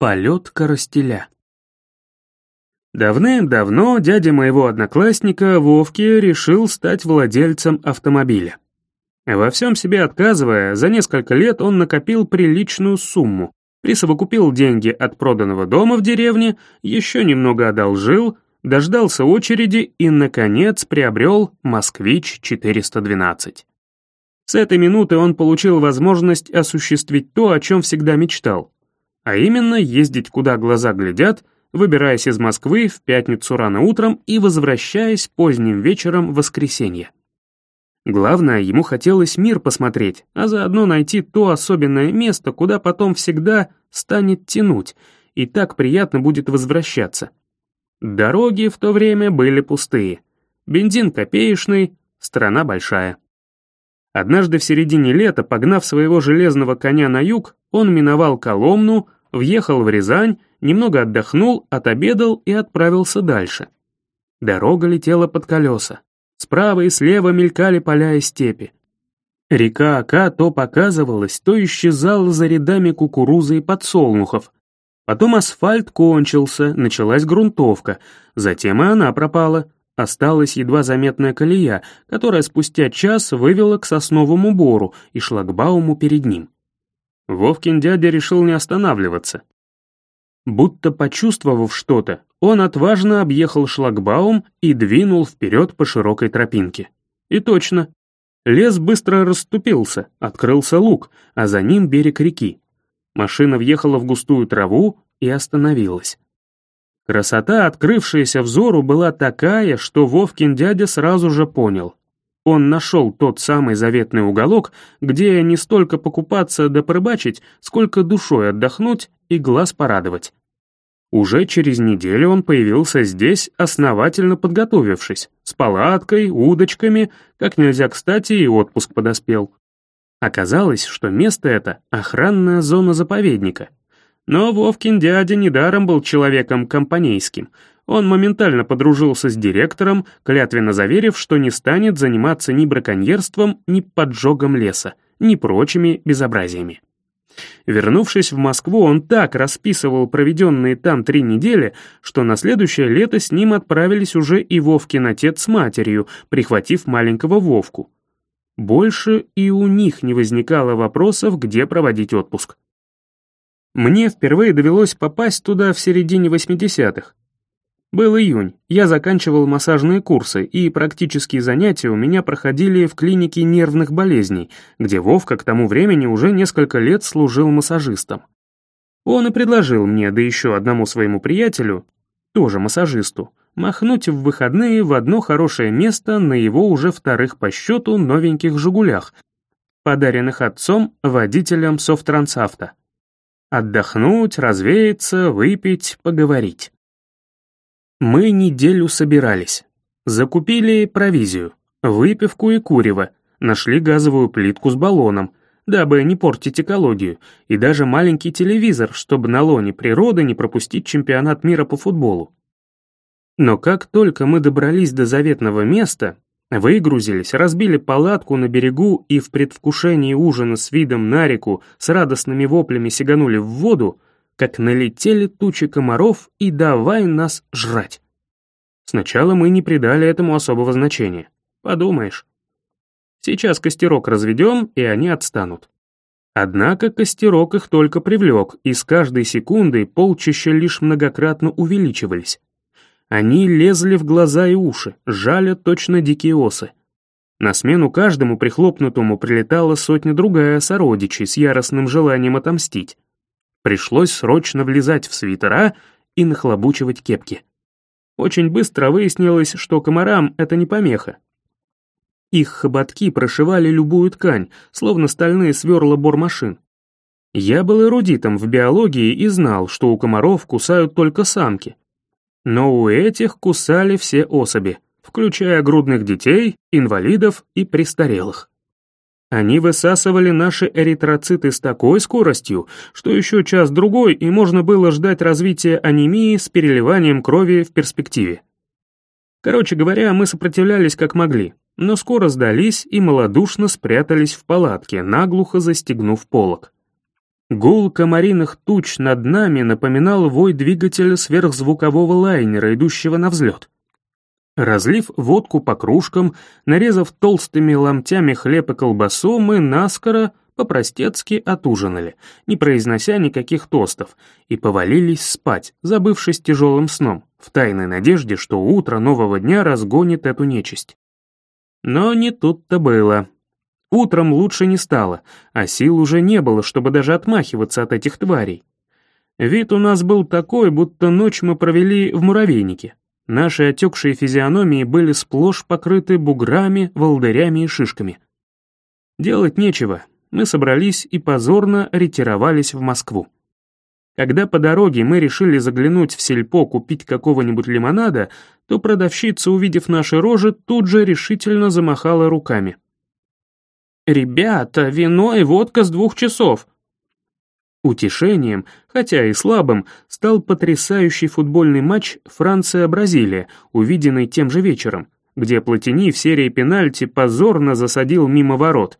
Полет коростеля. Давным-давно дядя моего одноклассника Вовки решил стать владельцем автомобиля. Во всем себе отказывая, за несколько лет он накопил приличную сумму, присовокупил деньги от проданного дома в деревне, еще немного одолжил, дождался очереди и, наконец, приобрел «Москвич-412». С этой минуты он получил возможность осуществить то, о чем всегда мечтал, а именно ездить куда глаза глядят, выбираясь из Москвы в пятницу рано утром и возвращаясь поздним вечером в воскресенье. Главное, ему хотелось мир посмотреть, а заодно найти то особенное место, куда потом всегда станет тянуть, и так приятно будет возвращаться. Дороги в то время были пустые. Бензин копеечный, страна большая. Однажды в середине лета, погнав своего железного коня на юг, он миновал Коломну, въехал в Рязань, немного отдохнул, отобедал и отправился дальше. Дорога летела под колеса. Справа и слева мелькали поля и степи. Река Ака то показывалась, то исчезала за рядами кукурузы и подсолнухов. Потом асфальт кончился, началась грунтовка, затем и она пропала. Осталась едва заметная колея, которая спустя час вывела к сосновому бору и шлагбауму перед ним. Вовкин дядя решил не останавливаться. Будто почувствовав что-то, он отважно объехал шлагбаум и двинул вперед по широкой тропинке. И точно. Лес быстро расступился, открылся луг, а за ним берег реки. Машина въехала в густую траву и остановилась. Красота, открывшаяся взору, была такая, что Вовкин дядя сразу же понял. Он нашел тот самый заветный уголок, где не столько покупаться да порыбачить, сколько душой отдохнуть и глаз порадовать. Уже через неделю он появился здесь, основательно подготовившись, с палаткой, удочками, как нельзя кстати и отпуск подоспел. Оказалось, что место это — охранная зона заповедника. Но Вовкин дядя недаром был человеком компанейским. Он моментально подружился с директором, клятвенно заверив, что не станет заниматься ни браконьерством, ни поджогом леса, ни прочими безобразиями. Вернувшись в Москву, он так расписывал проведенные там три недели, что на следующее лето с ним отправились уже и Вовкин отец с матерью, прихватив маленького Вовку. Больше и у них не возникало вопросов, где проводить отпуск. Мне впервые довелось попасть туда в середине 80-х. Был июнь, я заканчивал массажные курсы, и практические занятия у меня проходили в клинике нервных болезней, где Вовка к тому времени уже несколько лет служил массажистом. Он и предложил мне, да еще одному своему приятелю, тоже массажисту, махнуть в выходные в одно хорошее место на его уже вторых по счету новеньких «Жигулях», подаренных отцом водителям Софтрансавто. Отдохнуть, развеяться, выпить, поговорить. Мы неделю собирались. Закупили провизию, выпивку и курево, нашли газовую плитку с баллоном, дабы не портить экологию, и даже маленький телевизор, чтобы на лоне природы не пропустить чемпионат мира по футболу. Но как только мы добрались до заветного места, выгрузились, разбили палатку на берегу и в предвкушении ужина с видом на реку с радостными воплями сиганули в воду, как налетели тучи комаров и давай нас жрать. Сначала мы не придали этому особого значения. Подумаешь. Сейчас костерок разведем, и они отстанут. Однако костерок их только привлек, и с каждой секундой полчища лишь многократно увеличивались. Они лезли в глаза и уши, жали точно дикие осы. На смену каждому прихлопнутому прилетала сотня-другая сородичей с яростным желанием отомстить. Пришлось срочно влезать в свитера и нахлобучивать кепки. Очень быстро выяснилось, что комарам это не помеха. Их хоботки прошивали любую ткань, словно стальные сверла бормашин. Я был эрудитом в биологии и знал, что у комаров кусают только самки. Но у этих кусали все особи, включая грудных детей, инвалидов и престарелых. Они высасывали наши эритроциты с такой скоростью, что еще час-другой и можно было ждать развития анемии с переливанием крови в перспективе. Короче говоря, мы сопротивлялись как могли, но скоро сдались и малодушно спрятались в палатке, наглухо застегнув полог. Гул комариных туч над нами напоминал вой двигателя сверхзвукового лайнера, идущего на взлет. Разлив водку по кружкам, нарезав толстыми ломтями хлеб и колбасу, мы наскоро, по-простецки отужинали, не произнося никаких тостов, и повалились спать, забывшись тяжелым сном, в тайной надежде, что утро нового дня разгонит эту нечисть. Но не тут-то было. Утром лучше не стало, а сил уже не было, чтобы даже отмахиваться от этих тварей. Вид у нас был такой, будто ночь мы провели в муравейнике. Наши отекшие физиономии были сплошь покрыты буграми, волдырями и шишками. Делать нечего, мы собрались и позорно ретировались в Москву. Когда по дороге мы решили заглянуть в сельпо купить какого-нибудь лимонада, то продавщица, увидев наши рожи, тут же решительно замахала руками. «Ребята, вино и водка с двух часов!» Утешением, хотя и слабым, стал потрясающий футбольный матч Франция-Бразилия, увиденный тем же вечером, где Платини в серии пенальти позорно засадил мимо ворот,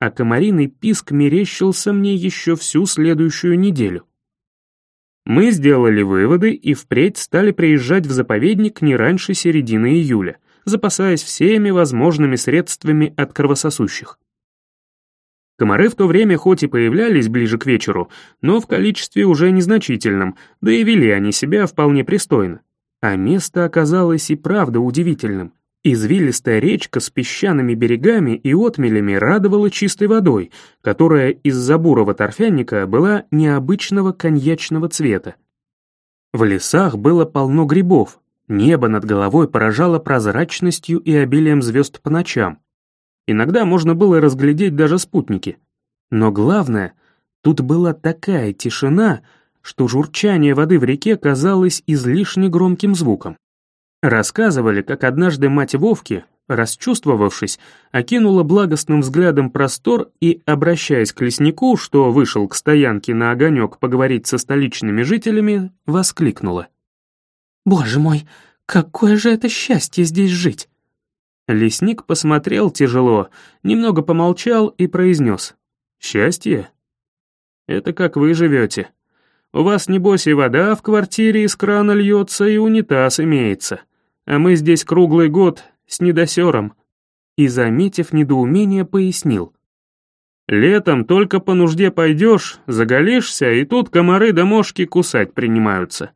а комариный писк мерещился мне еще всю следующую неделю. Мы сделали выводы и впредь стали приезжать в заповедник не раньше середины июля, запасаясь всеми возможными средствами от кровососущих. Комары в то время хоть и появлялись ближе к вечеру, но в количестве уже незначительном, да и вели они себя вполне пристойно. А место оказалось и правда удивительным. Извилистая речка с песчаными берегами и отмелями радовала чистой водой, которая из-за бурого торфяника была необычного коньячного цвета. В лесах было полно грибов, небо над головой поражало прозрачностью и обилием звезд по ночам, Иногда можно было разглядеть даже спутники. Но главное, тут была такая тишина, что журчание воды в реке казалось излишне громким звуком. Рассказывали, как однажды мать Вовки, расчувствовавшись, окинула благостным взглядом простор и, обращаясь к леснику, что вышел к стоянке на огонек поговорить со столичными жителями, воскликнула. «Боже мой, какое же это счастье здесь жить! Лесник посмотрел тяжело, немного помолчал и произнес. «Счастье? Это как вы живете. У вас, небось, и вода в квартире из крана льется, и унитаз имеется. А мы здесь круглый год с недосером». И, заметив недоумение, пояснил. «Летом только по нужде пойдешь, заголишься, и тут комары да мошки кусать принимаются.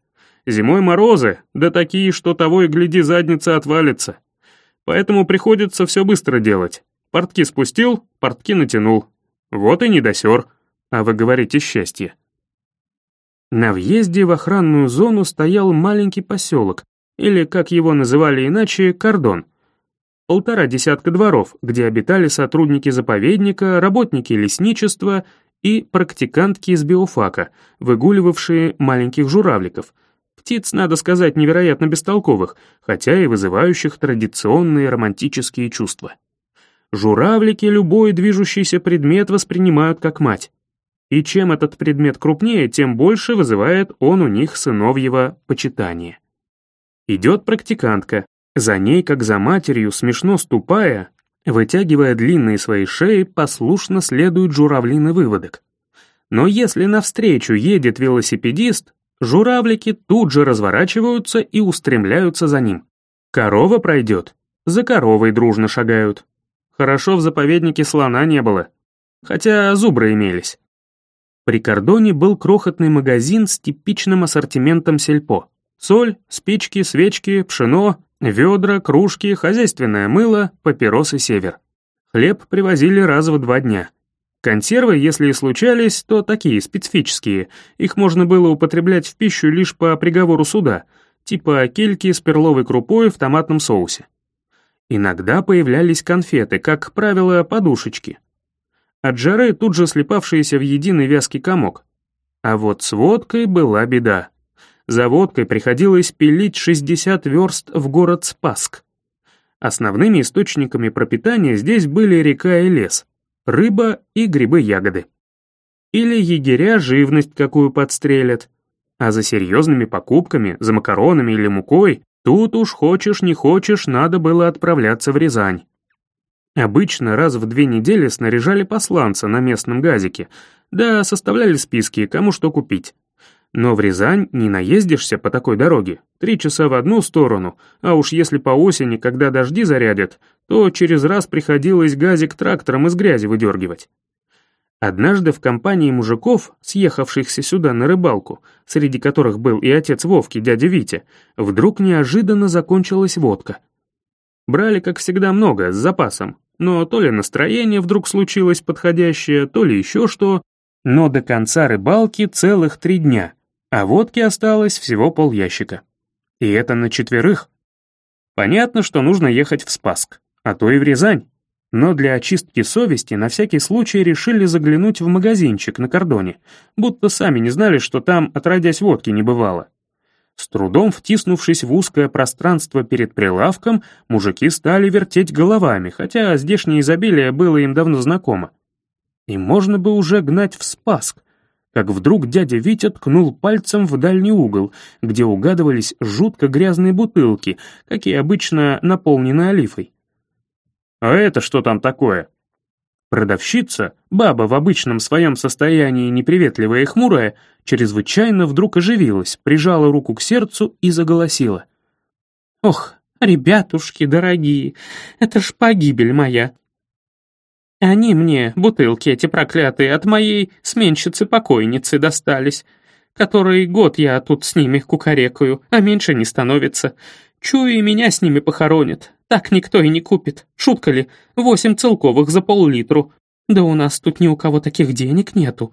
Зимой морозы, да такие, что того и гляди, задница отвалится. Поэтому приходится все быстро делать. Портки спустил, портки натянул. Вот и недосер. А вы говорите счастье. На въезде в охранную зону стоял маленький поселок, или, как его называли иначе, кордон. Полтора десятка дворов, где обитали сотрудники заповедника, работники лесничества и практикантки из биофака, выгуливавшие маленьких журавликов — Птиц, надо сказать, невероятно бестолковых, хотя и вызывающих традиционные романтические чувства. Журавлики любой движущийся предмет воспринимают как мать. И чем этот предмет крупнее, тем больше вызывает он у них сыновьего почитания. Идет практикантка, за ней, как за матерью, смешно ступая, вытягивая длинные свои шеи, послушно следует журавлиный выводок. Но если навстречу едет велосипедист, Журавлики тут же разворачиваются и устремляются за ним. Корова пройдет, за коровой дружно шагают. Хорошо в заповеднике слона не было, хотя зубры имелись. При кордоне был крохотный магазин с типичным ассортиментом сельпо. Соль, спички, свечки, пшено, ведра, кружки, хозяйственное мыло, папиросы север. Хлеб привозили раз в два дня. Консервы, если и случались, то такие, специфические. Их можно было употреблять в пищу лишь по приговору суда, типа кельки с перловой крупой в томатном соусе. Иногда появлялись конфеты, как правило, подушечки. От жары тут же слипавшиеся в единый вязкий комок. А вот с водкой была беда. За водкой приходилось пилить 60 верст в город Спаск. Основными источниками пропитания здесь были река и лес — рыба и грибы-ягоды. Или егеря живность какую подстрелят. А за серьезными покупками, за макаронами или мукой, тут уж хочешь не хочешь, надо было отправляться в Рязань. Обычно раз в две недели снаряжали посланца на местном газике, да составляли списки, кому что купить. Но в Рязань не наездишься по такой дороге. Три часа в одну сторону, а уж если по осени, когда дожди зарядят, то через раз приходилось газик трактором из грязи выдергивать. Однажды в компании мужиков, съехавшихся сюда на рыбалку, среди которых был и отец Вовки, дядя Витя, вдруг неожиданно закончилась водка. Брали, как всегда, много, с запасом, но то ли настроение вдруг случилось подходящее, то ли еще что, но до конца рыбалки целых три дня, а водки осталось всего полящика. И это на четверых. Понятно, что нужно ехать в Спасск, а то и в Рязань но для очистки совести на всякий случай решили заглянуть в магазинчик на кордоне, будто сами не знали, что там, отродясь водки, не бывало. С трудом втиснувшись в узкое пространство перед прилавком, мужики стали вертеть головами, хотя здешнее изобилие было им давно знакомо. И можно бы уже гнать в Спаск, как вдруг дядя Витя ткнул пальцем в дальний угол, где угадывались жутко грязные бутылки, какие обычно наполнены олифой. «А это что там такое?» Продавщица, баба в обычном своем состоянии неприветливая и хмурая, чрезвычайно вдруг оживилась, прижала руку к сердцу и заголосила. «Ох, ребятушки дорогие, это ж погибель моя. Они мне, бутылки эти проклятые, от моей сменщицы-покойницы достались, которые год я тут с ними кукарекаю, а меньше не становится. Чую, и меня с ними похоронят. Так никто и не купит. Шутка ли? Восемь целковых за пол-литру. Да у нас тут ни у кого таких денег нету.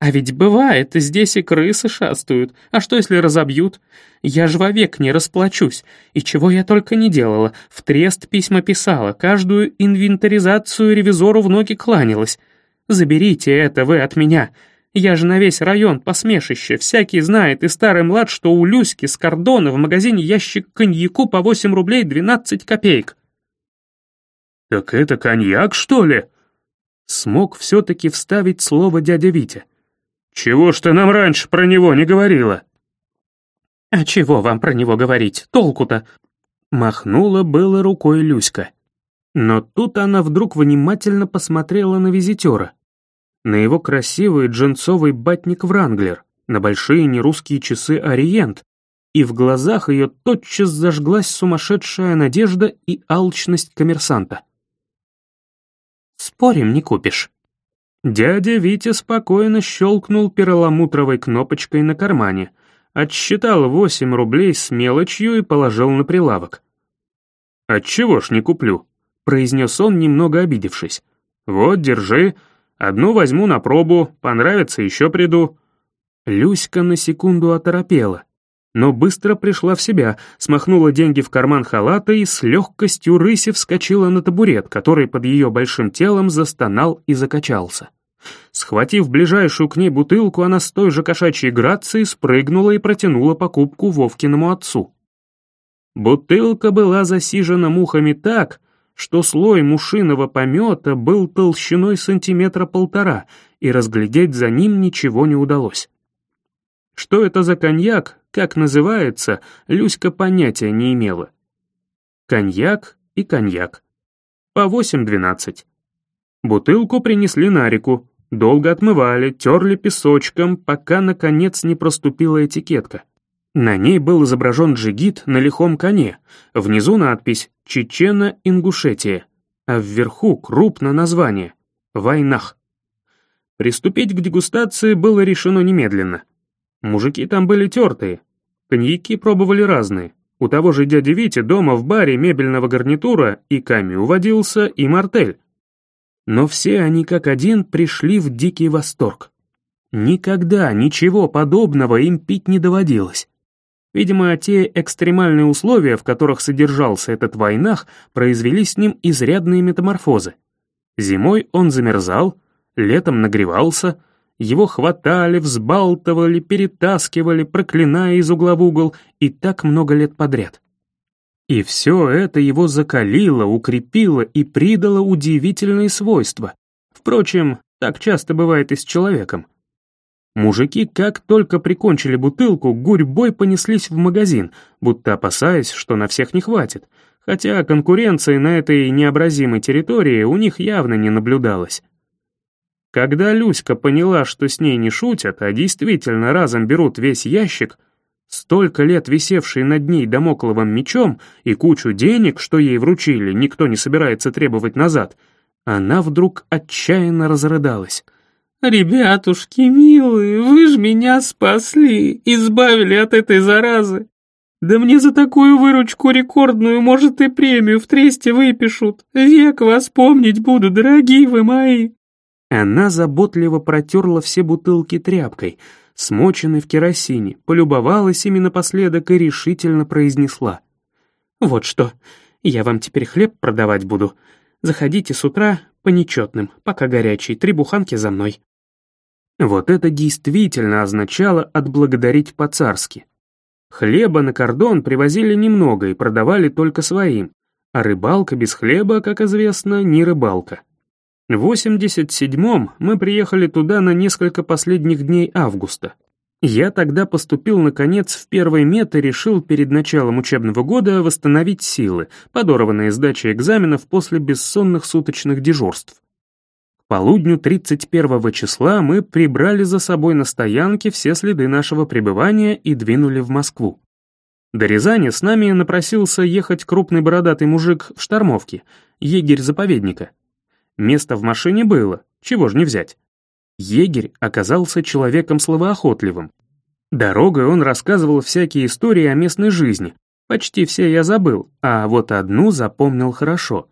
А ведь бывает, здесь и крысы шастают. А что, если разобьют? Я ж вовек не расплачусь. И чего я только не делала. В трест письма писала, каждую инвентаризацию ревизору в ноги кланялась. Заберите это вы от меня. Я же на весь район посмешище, всякий знает, и старый млад, что у Люськи с кордона в магазине ящик коньяку по 8 рублей 12 копеек. «Так это коньяк, что ли?» Смог все-таки вставить слово дядя Витя. «Чего ж ты нам раньше про него не говорила?» «А чего вам про него говорить? Толку-то?» Махнула было рукой Люська. Но тут она вдруг внимательно посмотрела на визитера на его красивый джинсовый батник Вранглер, на большие нерусские часы Ориент, и в глазах ее тотчас зажглась сумасшедшая надежда и алчность коммерсанта. «Спорим, не купишь». Дядя Витя спокойно щелкнул перламутровой кнопочкой на кармане, отсчитал восемь рублей с мелочью и положил на прилавок. «Отчего ж не куплю?» — произнес он, немного обидевшись. «Вот, держи, Одну возьму на пробу, понравится, еще приду». Люська на секунду оторопела, но быстро пришла в себя, смахнула деньги в карман халата и с легкостью рыси вскочила на табурет, который под ее большим телом застонал и закачался. Схватив ближайшую к ней бутылку, она с той же кошачьей грацией спрыгнула и протянула покупку Вовкиному отцу. Бутылка была засижена мухами так, что слой мушиного помета был толщиной сантиметра полтора, и разглядеть за ним ничего не удалось. Что это за коньяк, как называется, Люська понятия не имела. Коньяк и коньяк. По восемь-двенадцать. Бутылку принесли на реку, долго отмывали, терли песочком, пока, наконец, не проступила этикетка. На ней был изображен джигит на лихом коне, внизу надпись «Чечена-Ингушетия», а вверху крупно название «Войнах». Приступить к дегустации было решено немедленно. Мужики там были тертые, коньяки пробовали разные. У того же дяди Вити дома в баре мебельного гарнитура и камю водился, и мартель. Но все они как один пришли в дикий восторг. Никогда ничего подобного им пить не доводилось. Видимо, те экстремальные условия, в которых содержался этот войнах, произвели с ним изрядные метаморфозы. Зимой он замерзал, летом нагревался, его хватали, взбалтывали, перетаскивали, проклиная из угла в угол, и так много лет подряд. И все это его закалило, укрепило и придало удивительные свойства. Впрочем, так часто бывает и с человеком. Мужики, как только прикончили бутылку, гурьбой понеслись в магазин, будто опасаясь, что на всех не хватит, хотя конкуренции на этой необразимой территории у них явно не наблюдалось. Когда Люська поняла, что с ней не шутят, а действительно разом берут весь ящик, столько лет висевший над ней домокловым мечом и кучу денег, что ей вручили, никто не собирается требовать назад, она вдруг отчаянно разрыдалась. «Ребятушки милые, вы ж меня спасли, избавили от этой заразы. Да мне за такую выручку рекордную, может, и премию в тресте выпишут. Век вас помнить буду, дорогие вы мои. Она заботливо протерла все бутылки тряпкой, смоченной в керосине, полюбовалась ими напоследок и решительно произнесла. «Вот что, я вам теперь хлеб продавать буду. Заходите с утра по нечетным, пока горячий, три буханки за мной». Вот это действительно означало отблагодарить по-царски. Хлеба на кордон привозили немного и продавали только своим, а рыбалка без хлеба, как известно, не рыбалка. В 87-м мы приехали туда на несколько последних дней августа. Я тогда поступил, наконец, в первый мет и решил перед началом учебного года восстановить силы, подорванные сдачей экзаменов после бессонных суточных дежурств. К полудню 31 числа мы прибрали за собой на стоянке все следы нашего пребывания и двинули в Москву. До Рязани с нами напросился ехать крупный бородатый мужик в штормовке, егерь заповедника. Место в машине было, чего ж не взять. Егерь оказался человеком словоохотливым. Дорогой он рассказывал всякие истории о местной жизни. Почти все я забыл, а вот одну запомнил хорошо.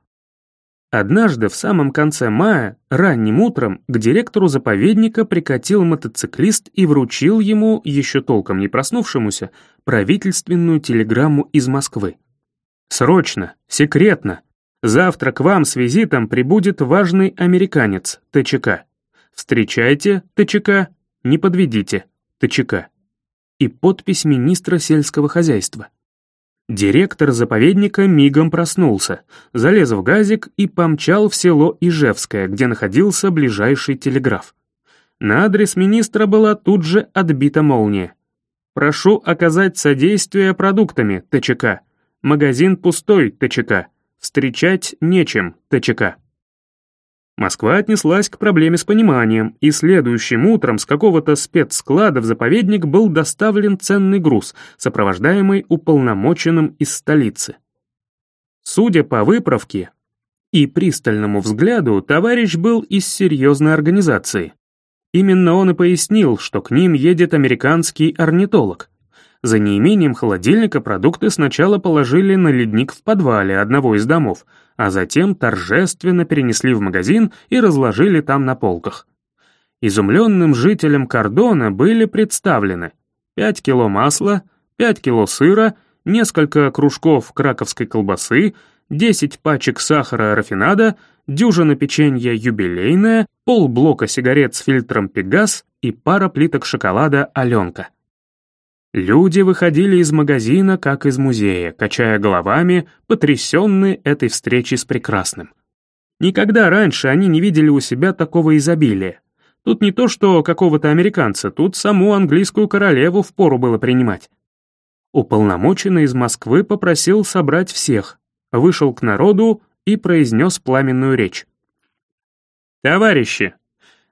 Однажды в самом конце мая, ранним утром, к директору заповедника прикатил мотоциклист и вручил ему, еще толком не проснувшемуся, правительственную телеграмму из Москвы. «Срочно! Секретно! Завтра к вам с визитом прибудет важный американец, ТЧК. Встречайте, ТЧК, не подведите, ТЧК. И подпись министра сельского хозяйства. Директор заповедника мигом проснулся, залез в газик и помчал в село Ижевское, где находился ближайший телеграф. На адрес министра была тут же отбита молния. «Прошу оказать содействие продуктами, ТЧК. Магазин пустой, ТЧК. Встречать нечем, ТЧК. Москва отнеслась к проблеме с пониманием, и следующим утром с какого-то спецсклада в заповедник был доставлен ценный груз, сопровождаемый уполномоченным из столицы. Судя по выправке и пристальному взгляду, товарищ был из серьезной организации. Именно он и пояснил, что к ним едет американский орнитолог. За неимением холодильника продукты сначала положили на ледник в подвале одного из домов, а затем торжественно перенесли в магазин и разложили там на полках. Изумленным жителям Кордона были представлены 5 кило масла, 5 кило сыра, несколько кружков краковской колбасы, 10 пачек сахара рафинада, дюжина печенья юбилейное, полблока сигарет с фильтром Пегас и пара плиток шоколада Аленка. Люди выходили из магазина, как из музея, качая головами, потрясенные этой встречей с прекрасным. Никогда раньше они не видели у себя такого изобилия. Тут не то что какого-то американца, тут саму английскую королеву впору было принимать. Уполномоченный из Москвы попросил собрать всех, вышел к народу и произнес пламенную речь. «Товарищи,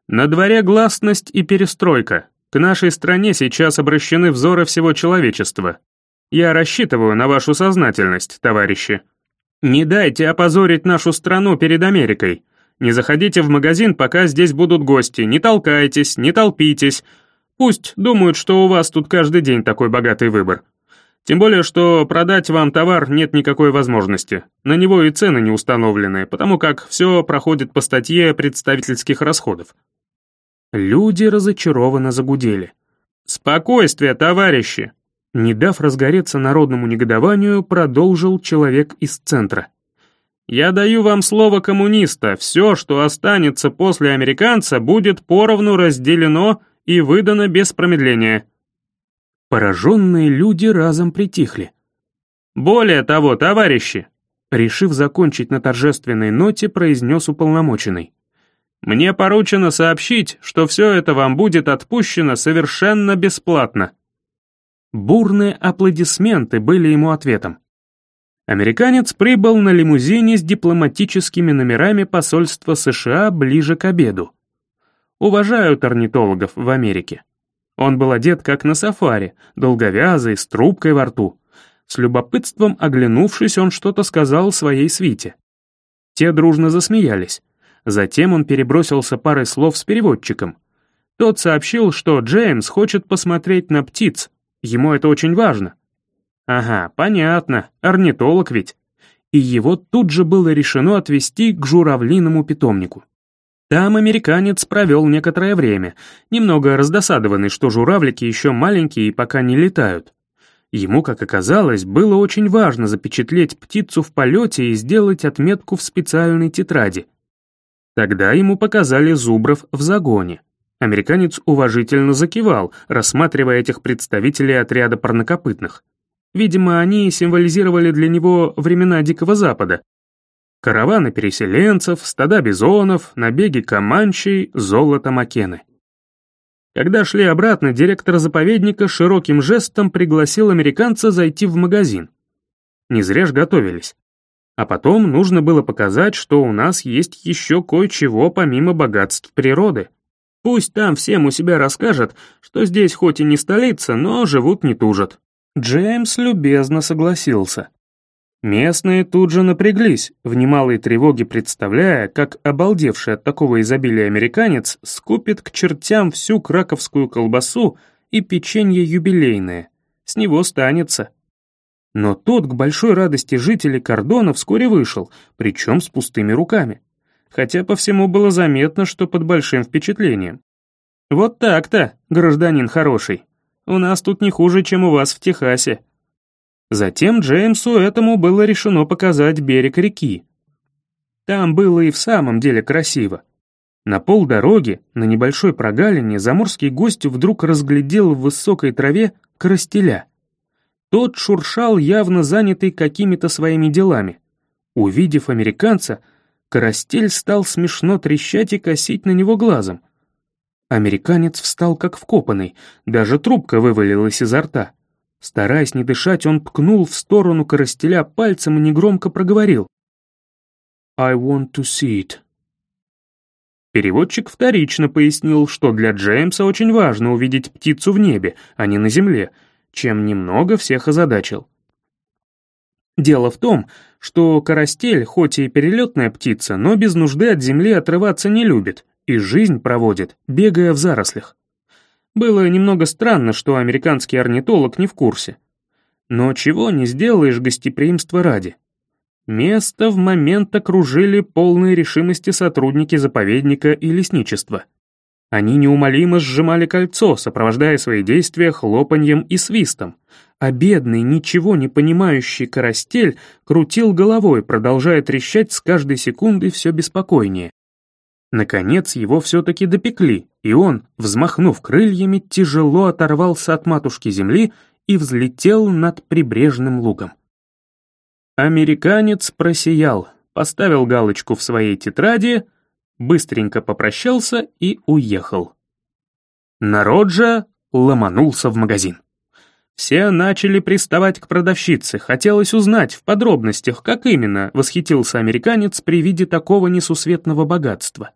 на дворе гласность и перестройка. К нашей стране сейчас обращены взоры всего человечества. Я рассчитываю на вашу сознательность, товарищи. Не дайте опозорить нашу страну перед Америкой. Не заходите в магазин, пока здесь будут гости, не толкайтесь, не толпитесь. Пусть думают, что у вас тут каждый день такой богатый выбор. Тем более, что продать вам товар нет никакой возможности. На него и цены не установлены, потому как все проходит по статье представительских расходов. Люди разочарованно загудели. «Спокойствие, товарищи!» Не дав разгореться народному негодованию, продолжил человек из центра. «Я даю вам слово коммуниста, все, что останется после американца, будет поровну разделено и выдано без промедления». Пораженные люди разом притихли. «Более того, товарищи!» Решив закончить на торжественной ноте, произнес уполномоченный. Мне поручено сообщить, что все это вам будет отпущено совершенно бесплатно». Бурные аплодисменты были ему ответом. Американец прибыл на лимузине с дипломатическими номерами посольства США ближе к обеду. Уважают орнитологов в Америке. Он был одет как на сафари, долговязый, с трубкой во рту. С любопытством оглянувшись, он что-то сказал своей свите. Те дружно засмеялись. Затем он перебросился парой слов с переводчиком. Тот сообщил, что Джеймс хочет посмотреть на птиц. Ему это очень важно. Ага, понятно, орнитолог ведь. И его тут же было решено отвезти к журавлиному питомнику. Там американец провел некоторое время, немного раздосадованный, что журавлики еще маленькие и пока не летают. Ему, как оказалось, было очень важно запечатлеть птицу в полете и сделать отметку в специальной тетради. Тогда ему показали зубров в загоне. Американец уважительно закивал, рассматривая этих представителей отряда парнокопытных. Видимо, они символизировали для него времена Дикого Запада, Караваны переселенцев, стада бизонов, набеги команчей, золото Макены. Когда шли обратно, директор заповедника широким жестом пригласил американца зайти в магазин. Не зря ж готовились. А потом нужно было показать, что у нас есть еще кое-чего помимо богатств природы. Пусть там всем у себя расскажет, что здесь хоть и не столица, но живут не тужат. Джеймс любезно согласился. Местные тут же напряглись, в немалой тревоге представляя, как обалдевший от такого изобилия американец скупит к чертям всю краковскую колбасу и печенье юбилейное. С него станется. Но тот, к большой радости жителей Кордона, вскоре вышел, причем с пустыми руками. Хотя по всему было заметно, что под большим впечатлением. «Вот так-то, гражданин хороший. У нас тут не хуже, чем у вас в Техасе», Затем Джеймсу этому было решено показать берег реки. Там было и в самом деле красиво. На полдороги, на небольшой прогалине, заморский гость вдруг разглядел в высокой траве коростеля. Тот шуршал, явно занятый какими-то своими делами. Увидев американца, коростель стал смешно трещать и косить на него глазом. Американец встал как вкопанный, даже трубка вывалилась изо рта. Стараясь не дышать, он ткнул в сторону коростеля пальцем и негромко проговорил. «I want to see it». Переводчик вторично пояснил, что для Джеймса очень важно увидеть птицу в небе, а не на земле, чем немного всех озадачил. Дело в том, что карастель, хоть и перелетная птица, но без нужды от земли отрываться не любит и жизнь проводит, бегая в зарослях. Было немного странно, что американский орнитолог не в курсе. Но чего не сделаешь гостеприимства ради. Место в момент окружили полной решимости сотрудники заповедника и лесничества. Они неумолимо сжимали кольцо, сопровождая свои действия хлопаньем и свистом, а бедный, ничего не понимающий карастель крутил головой, продолжая трещать с каждой секундой все беспокойнее. Наконец его все-таки допекли, и он, взмахнув крыльями, тяжело оторвался от матушки земли и взлетел над прибрежным лугом. Американец просиял, поставил галочку в своей тетради, быстренько попрощался и уехал. Народ же ломанулся в магазин. Все начали приставать к продавщице, хотелось узнать в подробностях, как именно восхитился американец при виде такого несусветного богатства.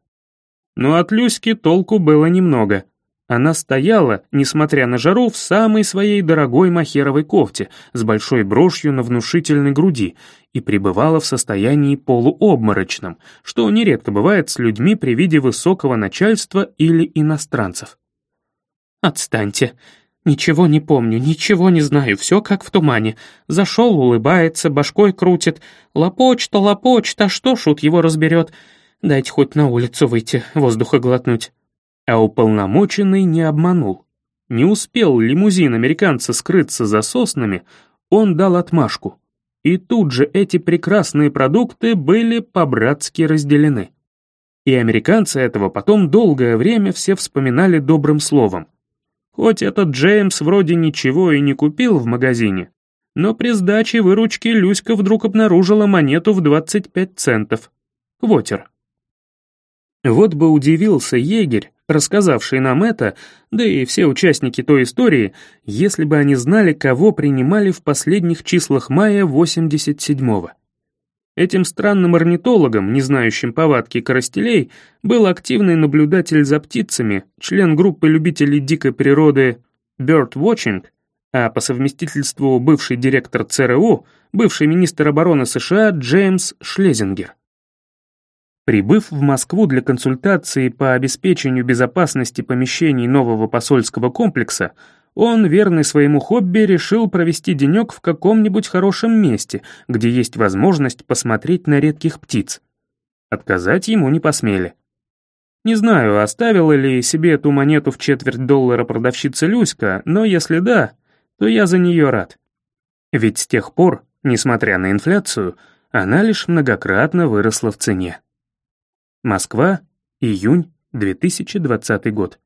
Но от Люськи толку было немного. Она стояла, несмотря на жару, в самой своей дорогой махеровой кофте с большой брошью на внушительной груди и пребывала в состоянии полуобморочном, что нередко бывает с людьми при виде высокого начальства или иностранцев. «Отстаньте. Ничего не помню, ничего не знаю, все как в тумане. Зашел, улыбается, башкой крутит. Лопочет, лопочет, а что шут его разберет?» Дайте хоть на улицу выйти, воздуха глотнуть». А уполномоченный не обманул. Не успел лимузин американца скрыться за соснами, он дал отмашку. И тут же эти прекрасные продукты были по-братски разделены. И американцы этого потом долгое время все вспоминали добрым словом. Хоть этот Джеймс вроде ничего и не купил в магазине, но при сдаче выручки Люська вдруг обнаружила монету в 25 центов. Квотер. Вот бы удивился егерь, рассказавший нам это, да и все участники той истории, если бы они знали, кого принимали в последних числах мая 87-го. Этим странным орнитологом, не знающим повадки коростелей, был активный наблюдатель за птицами, член группы любителей дикой природы Bird Watching, а по совместительству бывший директор ЦРУ, бывший министр обороны США Джеймс Шлезингер. Прибыв в Москву для консультации по обеспечению безопасности помещений нового посольского комплекса, он, верный своему хобби, решил провести денек в каком-нибудь хорошем месте, где есть возможность посмотреть на редких птиц. Отказать ему не посмели. Не знаю, оставила ли себе эту монету в четверть доллара продавщица Люська, но если да, то я за нее рад. Ведь с тех пор, несмотря на инфляцию, она лишь многократно выросла в цене. Москва, июнь 2020 год.